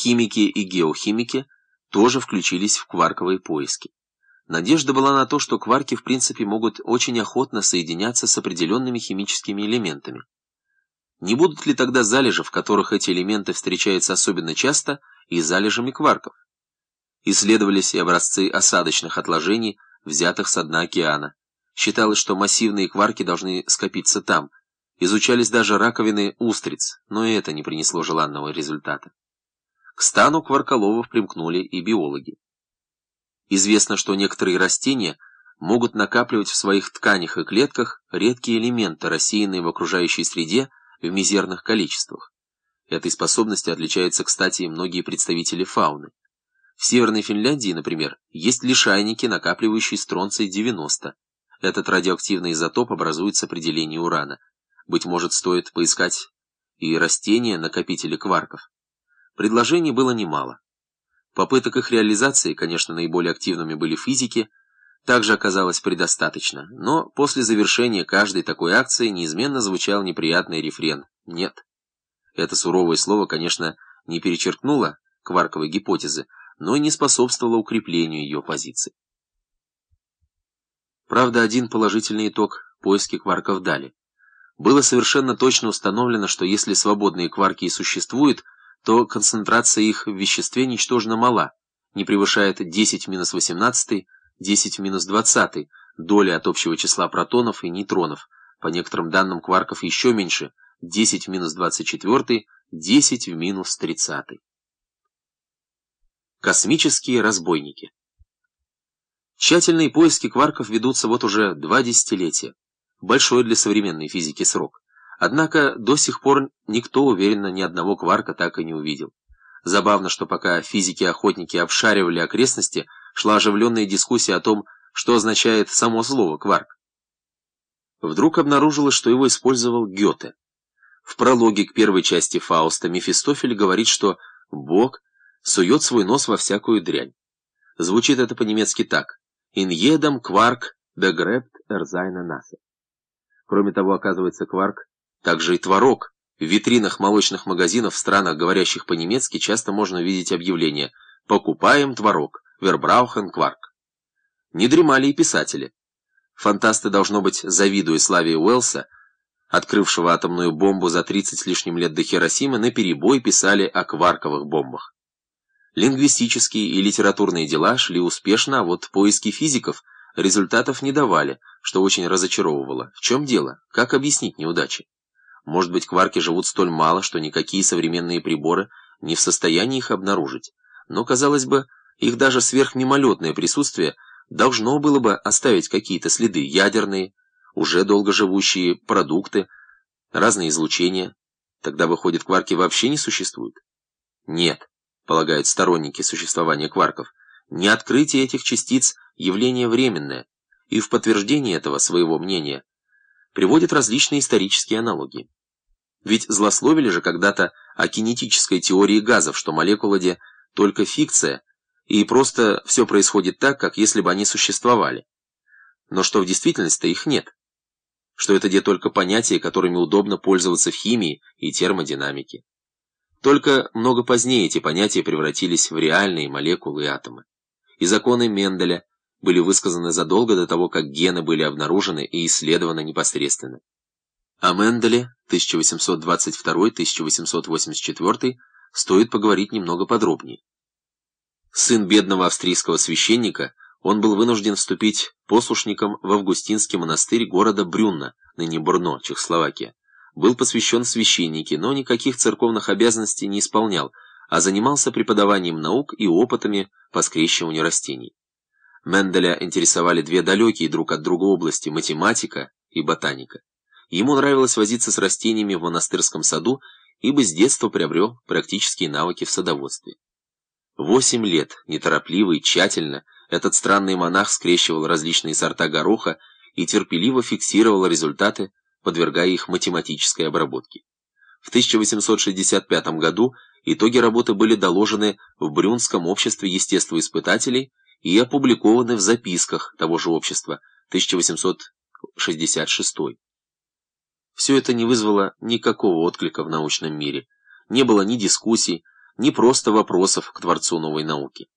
Химики и геохимики тоже включились в кварковые поиски. Надежда была на то, что кварки в принципе могут очень охотно соединяться с определенными химическими элементами. Не будут ли тогда залежи, в которых эти элементы встречаются особенно часто, и залежами кварков? Исследовались и образцы осадочных отложений, взятых с дна океана. Считалось, что массивные кварки должны скопиться там. Изучались даже раковины устриц, но и это не принесло желанного результата. К стану кварколовов примкнули и биологи. Известно, что некоторые растения могут накапливать в своих тканях и клетках редкие элементы, рассеянные в окружающей среде в мизерных количествах. Этой способности отличаются, кстати, и многие представители фауны. В Северной Финляндии, например, есть лишайники, накапливающие стронций-90. Этот радиоактивный изотоп образует с определения урана. Быть может, стоит поискать и растения-накопители кварков. Предложений было немало. Попыток их реализации, конечно, наиболее активными были физики, также оказалось предостаточно, но после завершения каждой такой акции неизменно звучал неприятный рефрен «нет». Это суровое слово, конечно, не перечеркнуло кварковой гипотезы, но и не способствовало укреплению ее позиций. Правда, один положительный итог поиски кварков дали. Было совершенно точно установлено, что если свободные кварки и существуют, то концентрация их в веществе ничтожно мала, не превышает 10 в минус 18, 10 в минус 20 доли от общего числа протонов и нейтронов, по некоторым данным кварков еще меньше, 10 в минус 24, 10 в минус 30. Космические разбойники Тщательные поиски кварков ведутся вот уже два десятилетия. Большой для современной физики срок. Однако до сих пор никто уверенно ни одного кварка так и не увидел. Забавно, что пока физики-охотники обшаривали окрестности, шла оживленная дискуссия о том, что означает само слово «кварк». Вдруг обнаружилось, что его использовал Гёте. В прологе к первой части Фауста Мефистофель говорит, что Бог сует свой нос во всякую дрянь. Звучит это по-немецки так «In Quark begräbt er seine Nase». Кроме того, оказывается, кварк также и творог. В витринах молочных магазинов в странах, говорящих по-немецки, часто можно увидеть объявление «Покупаем творог. Вербраухен кварк». Не дремали и писатели. Фантасты, должно быть, завидуя славе Уэллса, открывшего атомную бомбу за 30 с лишним лет до Хиросимы, наперебой писали о кварковых бомбах. Лингвистические и литературные дела шли успешно, а вот поиски физиков результатов не давали, что очень разочаровывало. В чем дело? Как объяснить неудачи? Может быть, кварки живут столь мало, что никакие современные приборы не в состоянии их обнаружить. Но, казалось бы, их даже сверхмимолетное присутствие должно было бы оставить какие-то следы ядерные, уже долгоживущие продукты, разные излучения. Тогда, выходит, кварки вообще не существуют? Нет, полагают сторонники существования кварков. Не открытие этих частиц – явление временное, и в подтверждение этого своего мнения приводят различные исторические аналогии. Ведь злословили же когда-то о кинетической теории газов, что молекулы де только фикция, и просто все происходит так, как если бы они существовали. Но что в действительности их нет. Что это где только понятия, которыми удобно пользоваться в химии и термодинамике. Только много позднее эти понятия превратились в реальные молекулы и атомы. И законы Менделя были высказаны задолго до того, как гены были обнаружены и исследованы непосредственно. О Менделе 1822-1884 стоит поговорить немного подробнее. Сын бедного австрийского священника, он был вынужден вступить послушником в Августинский монастырь города Брюнна, ныне Бурно, Чехословакия. Был посвящен священнике, но никаких церковных обязанностей не исполнял, а занимался преподаванием наук и опытами по скрещиванию растений. Менделя интересовали две далекие друг от друга области – математика и ботаника. Ему нравилось возиться с растениями в монастырском саду, ибо с детства приобрел практические навыки в садоводстве. Восемь лет, неторопливо и тщательно, этот странный монах скрещивал различные сорта гороха и терпеливо фиксировал результаты, подвергая их математической обработке. В 1865 году итоги работы были доложены в Брюнском обществе естествоиспытателей и опубликованы в записках того же общества 1866. Все это не вызвало никакого отклика в научном мире. Не было ни дискуссий, не просто вопросов к Творцу новой науки.